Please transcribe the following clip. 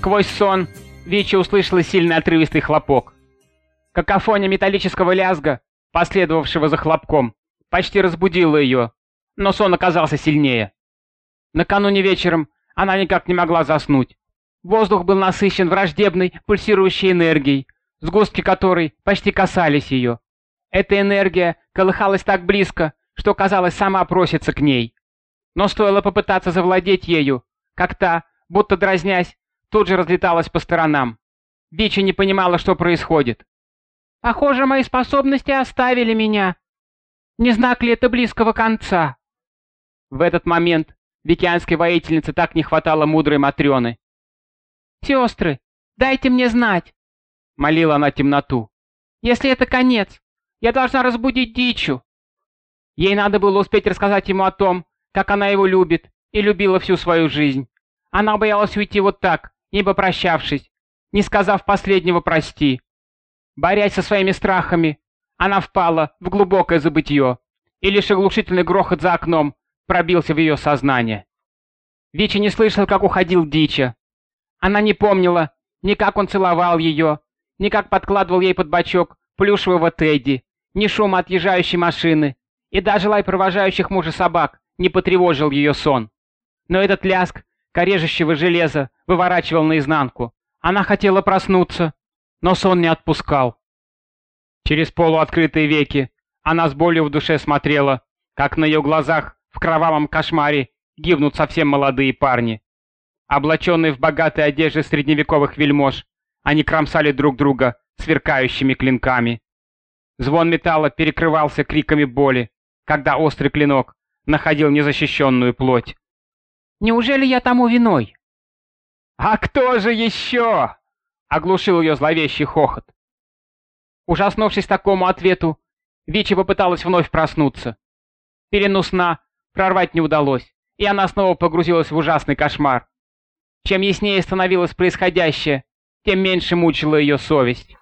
Сквозь сон Вичи услышала сильный отрывистый хлопок. Какофония металлического лязга, последовавшего за хлопком, почти разбудила ее, но сон оказался сильнее. Накануне вечером она никак не могла заснуть. Воздух был насыщен враждебной, пульсирующей энергией, сгустки которой почти касались ее. Эта энергия колыхалась так близко, что, казалось, сама просится к ней. Но стоило попытаться завладеть ею, как та, будто дразнясь, тут же разлеталась по сторонам. Бичи не понимала, что происходит. «Похоже, мои способности оставили меня. Не знак ли это близкого конца?» В этот момент викианской воительнице так не хватало мудрой Матрёны. «Сестры, дайте мне знать!» — молила она темноту. «Если это конец, я должна разбудить Дичу!» Ей надо было успеть рассказать ему о том, как она его любит и любила всю свою жизнь. Она боялась уйти вот так, не попрощавшись, не сказав последнего «прости». Борясь со своими страхами, она впала в глубокое забытье, и лишь оглушительный грохот за окном пробился в ее сознание. Вичи не слышал, как уходил Дича. Она не помнила, ни как он целовал ее, ни как подкладывал ей под бочок плюшевого Тедди, ни шума отъезжающей машины, и даже лай провожающих мужа собак не потревожил ее сон. Но этот ляск корежащего железа выворачивал наизнанку. Она хотела проснуться, но сон не отпускал. Через полуоткрытые веки она с болью в душе смотрела, как на ее глазах в кровавом кошмаре гибнут совсем молодые парни. Облаченные в богатые одежды средневековых вельмож, они кромсали друг друга сверкающими клинками. Звон металла перекрывался криками боли, когда острый клинок находил незащищенную плоть. «Неужели я тому виной?» «А кто же еще?» — оглушил ее зловещий хохот. Ужаснувшись такому ответу, Вичи попыталась вновь проснуться. Перену сна прорвать не удалось, и она снова погрузилась в ужасный кошмар. Чем яснее становилось происходящее, тем меньше мучила ее совесть.